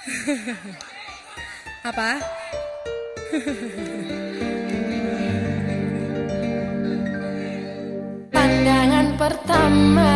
Apa? Pandangan pertama